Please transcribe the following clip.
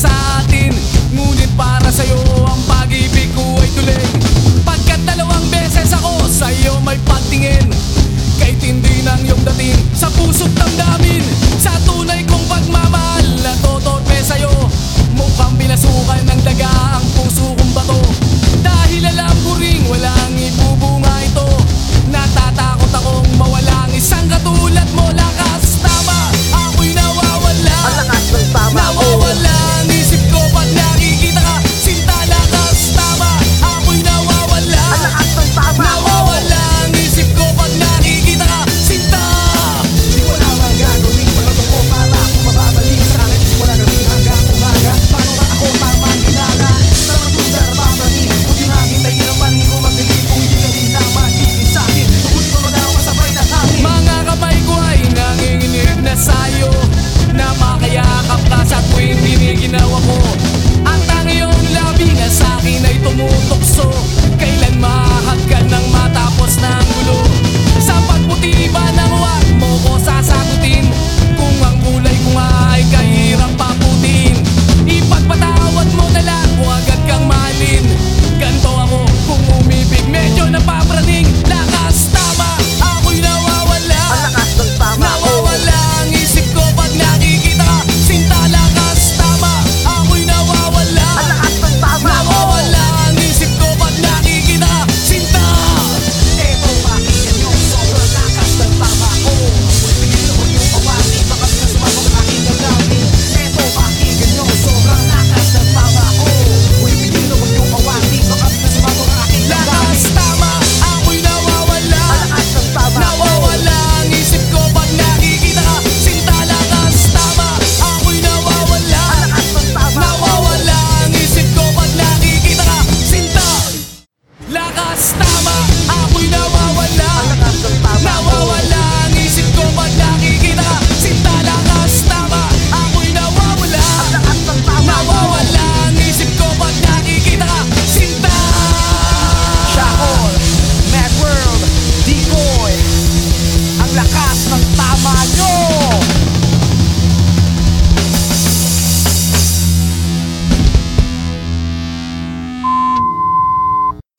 sa atin Ngunit para sa'yo ang pag-ibig ko ay tuloy. Pagkat dalawang beses ako sa'yo may pagtingin Kay tindi ng iyong dating sa puso't damdamin Sa tunay kong pagmamahal Now I'm ま